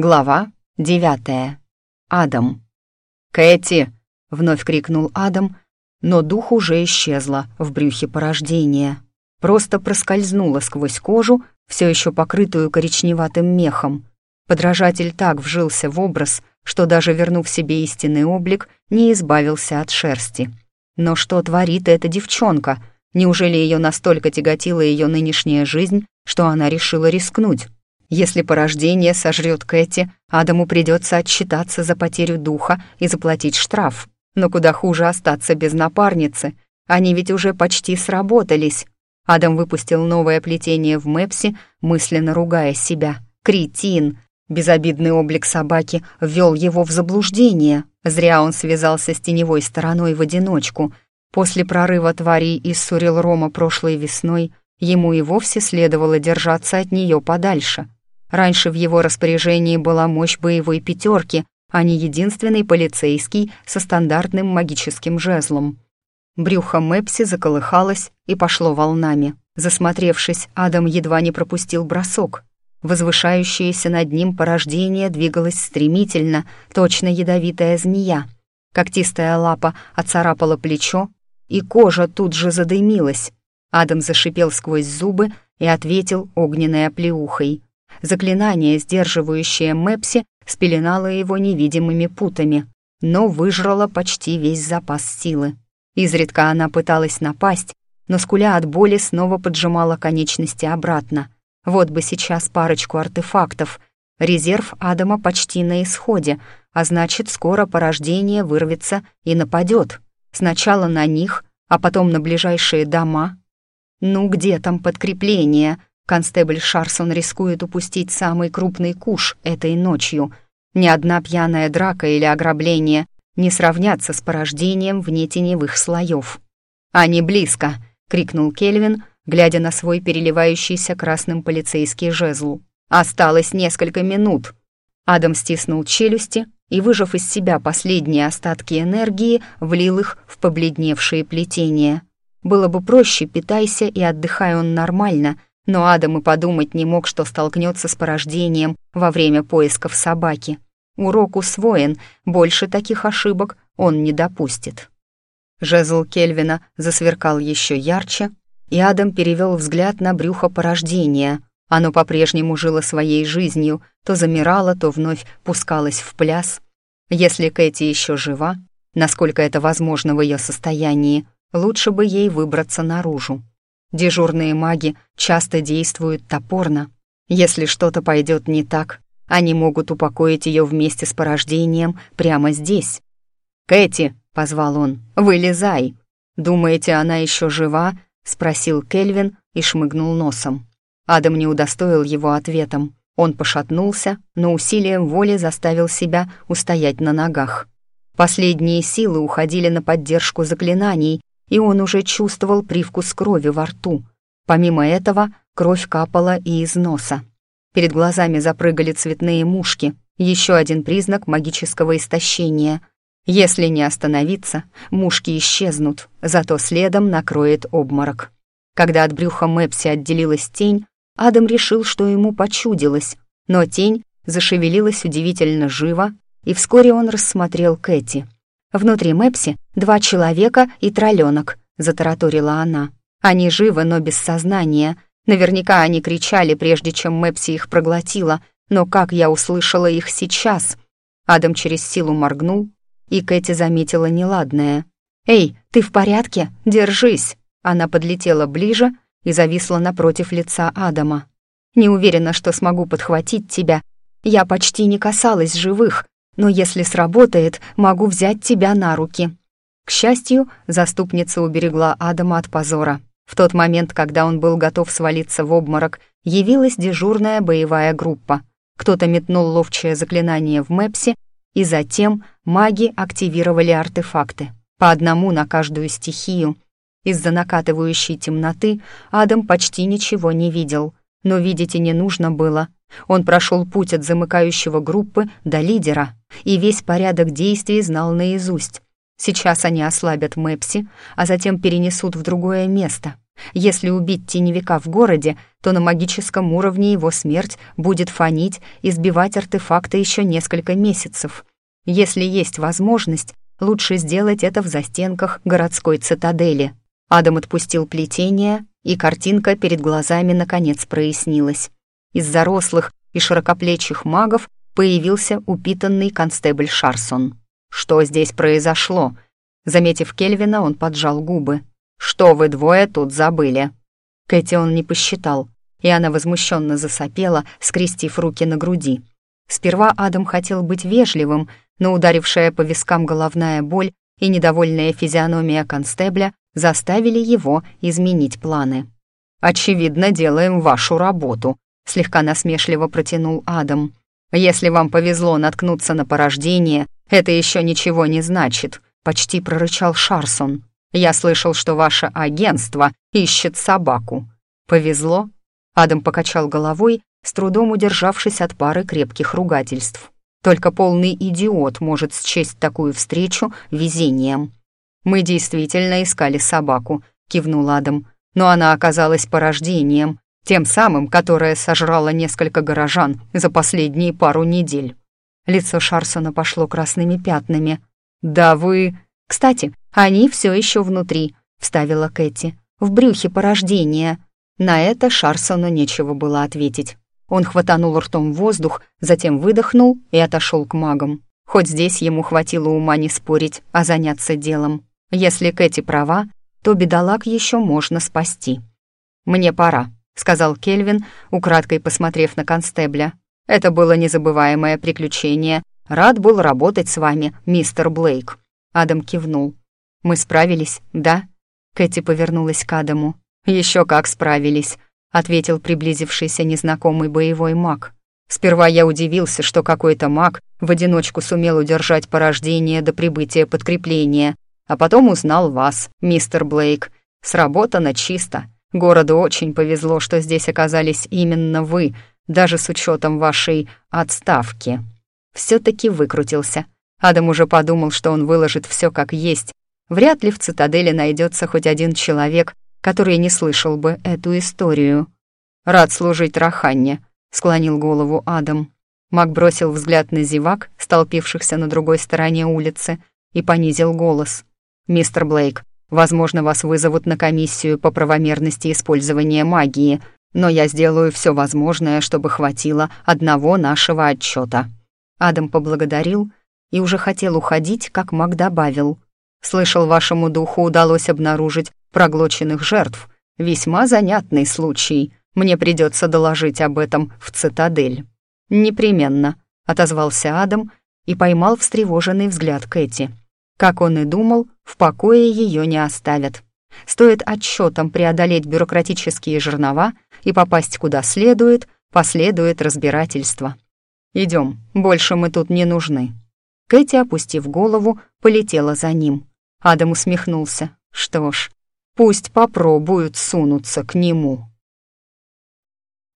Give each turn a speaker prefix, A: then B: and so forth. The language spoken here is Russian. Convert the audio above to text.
A: Глава девятая. Адам. «Кэти!» — вновь крикнул Адам, но дух уже исчезла в брюхе порождения. Просто проскользнула сквозь кожу, все еще покрытую коричневатым мехом. Подражатель так вжился в образ, что даже вернув себе истинный облик, не избавился от шерсти. Но что творит эта девчонка? Неужели ее настолько тяготила ее нынешняя жизнь, что она решила рискнуть? Если порождение сожрет Кэти, Адаму придется отчитаться за потерю духа и заплатить штраф. Но куда хуже остаться без напарницы. Они ведь уже почти сработались. Адам выпустил новое плетение в Мэпси, мысленно ругая себя. «Кретин!» Безобидный облик собаки ввел его в заблуждение. Зря он связался с теневой стороной в одиночку. После прорыва тварей из Сурил-Рома прошлой весной ему и вовсе следовало держаться от нее подальше. Раньше в его распоряжении была мощь боевой пятерки, а не единственный полицейский со стандартным магическим жезлом. Брюхо Мэпси заколыхалось и пошло волнами. Засмотревшись, Адам едва не пропустил бросок. Возвышающееся над ним порождение двигалось стремительно, точно ядовитая змея. Когтистая лапа оцарапала плечо, и кожа тут же задымилась. Адам зашипел сквозь зубы и ответил огненной оплеухой — Заклинание, сдерживающее Мэпси, спеленало его невидимыми путами, но выжрало почти весь запас силы. Изредка она пыталась напасть, но скуля от боли снова поджимала конечности обратно. Вот бы сейчас парочку артефактов. Резерв Адама почти на исходе, а значит, скоро порождение вырвется и нападет. Сначала на них, а потом на ближайшие дома. Ну где там подкрепление? Констебль Шарсон рискует упустить самый крупный куш этой ночью. Ни одна пьяная драка или ограбление не сравнятся с порождением вне теневых слоев. «Они близко!» — крикнул Кельвин, глядя на свой переливающийся красным полицейский жезл. «Осталось несколько минут!» Адам стиснул челюсти и, выжав из себя последние остатки энергии, влил их в побледневшие плетения. Было бы проще, питайся и отдыхай он нормально — но Адам и подумать не мог, что столкнется с порождением во время поисков собаки. Урок усвоен, больше таких ошибок он не допустит. Жезл Кельвина засверкал еще ярче, и Адам перевел взгляд на брюхо порождения. Оно по-прежнему жило своей жизнью, то замирало, то вновь пускалось в пляс. Если Кэти еще жива, насколько это возможно в ее состоянии, лучше бы ей выбраться наружу. Дежурные маги часто действуют топорно. Если что-то пойдет не так, они могут упокоить ее вместе с порождением прямо здесь. «Кэти!» — позвал он. «Вылезай!» «Думаете, она еще жива?» — спросил Кельвин и шмыгнул носом. Адам не удостоил его ответом. Он пошатнулся, но усилием воли заставил себя устоять на ногах. Последние силы уходили на поддержку заклинаний, и он уже чувствовал привкус крови во рту. Помимо этого, кровь капала и из носа. Перед глазами запрыгали цветные мушки, еще один признак магического истощения. Если не остановиться, мушки исчезнут, зато следом накроет обморок. Когда от брюха Мэпси отделилась тень, Адам решил, что ему почудилось, но тень зашевелилась удивительно живо, и вскоре он рассмотрел Кэти — Внутри Мэпси два человека и тролленок, затараторила она. Они живы, но без сознания. Наверняка они кричали, прежде чем Мэпси их проглотила, но как я услышала их сейчас? Адам через силу моргнул, и Кэти заметила неладное. «Эй, ты в порядке? Держись!» Она подлетела ближе и зависла напротив лица Адама. «Не уверена, что смогу подхватить тебя. Я почти не касалась живых, но если сработает, могу взять тебя на руки». К счастью, заступница уберегла Адама от позора. В тот момент, когда он был готов свалиться в обморок, явилась дежурная боевая группа. Кто-то метнул ловчее заклинание в Мэпсе, и затем маги активировали артефакты, по одному на каждую стихию. Из-за накатывающей темноты Адам почти ничего не видел, но видеть и не нужно было. Он прошел путь от замыкающего группы до лидера и весь порядок действий знал наизусть. Сейчас они ослабят Мэпси, а затем перенесут в другое место. Если убить теневика в городе, то на магическом уровне его смерть будет фонить и сбивать артефакты еще несколько месяцев. Если есть возможность, лучше сделать это в застенках городской цитадели. Адам отпустил плетение, и картинка перед глазами наконец прояснилась. Из зарослых и широкоплечих магов появился упитанный констебль Шарсон. «Что здесь произошло?» Заметив Кельвина, он поджал губы. «Что вы двое тут забыли?» Кэти он не посчитал, и она возмущенно засопела, скрестив руки на груди. Сперва Адам хотел быть вежливым, но ударившая по вискам головная боль и недовольная физиономия констебля заставили его изменить планы. «Очевидно, делаем вашу работу», — слегка насмешливо протянул Адам. «Если вам повезло наткнуться на порождение, это еще ничего не значит», — почти прорычал Шарсон. «Я слышал, что ваше агентство ищет собаку». «Повезло?» Адам покачал головой, с трудом удержавшись от пары крепких ругательств. Только полный идиот может счесть такую встречу везением. «Мы действительно искали собаку», — кивнул Адам, «но она оказалась порождением, тем самым, которое сожрало несколько горожан за последние пару недель». Лицо Шарсона пошло красными пятнами. «Да вы...» «Кстати, они все еще внутри», — вставила Кэти. «В брюхе порождения». На это Шарсону нечего было ответить. Он хватанул ртом воздух, затем выдохнул и отошел к магам. Хоть здесь ему хватило ума не спорить, а заняться делом. Если Кэти права, то бедолаг еще можно спасти. «Мне пора», — сказал Кельвин, украдкой посмотрев на констебля. «Это было незабываемое приключение. Рад был работать с вами, мистер Блейк». Адам кивнул. «Мы справились, да?» Кэти повернулась к Адаму. Еще как справились. — ответил приблизившийся незнакомый боевой маг. «Сперва я удивился, что какой-то маг в одиночку сумел удержать порождение до прибытия подкрепления, а потом узнал вас, мистер Блейк. Сработано чисто. Городу очень повезло, что здесь оказались именно вы, даже с учетом вашей отставки». Все-таки выкрутился. Адам уже подумал, что он выложит все как есть. Вряд ли в цитадели найдется хоть один человек, который не слышал бы эту историю. «Рад служить Раханне», — склонил голову Адам. Мак бросил взгляд на зевак, столпившихся на другой стороне улицы, и понизил голос. «Мистер Блейк, возможно, вас вызовут на комиссию по правомерности использования магии, но я сделаю все возможное, чтобы хватило одного нашего отчета. Адам поблагодарил и уже хотел уходить, как Мак добавил. «Слышал, вашему духу удалось обнаружить проглоченных жертв. Весьма занятный случай. Мне придется доложить об этом в цитадель». «Непременно», — отозвался Адам и поймал встревоженный взгляд Кэти. Как он и думал, в покое ее не оставят. Стоит отчетом преодолеть бюрократические жернова и попасть куда следует, последует разбирательство. Идем, больше мы тут не нужны». Кэти, опустив голову, полетела за ним. Адам усмехнулся. Что ж, Пусть попробуют сунуться к нему.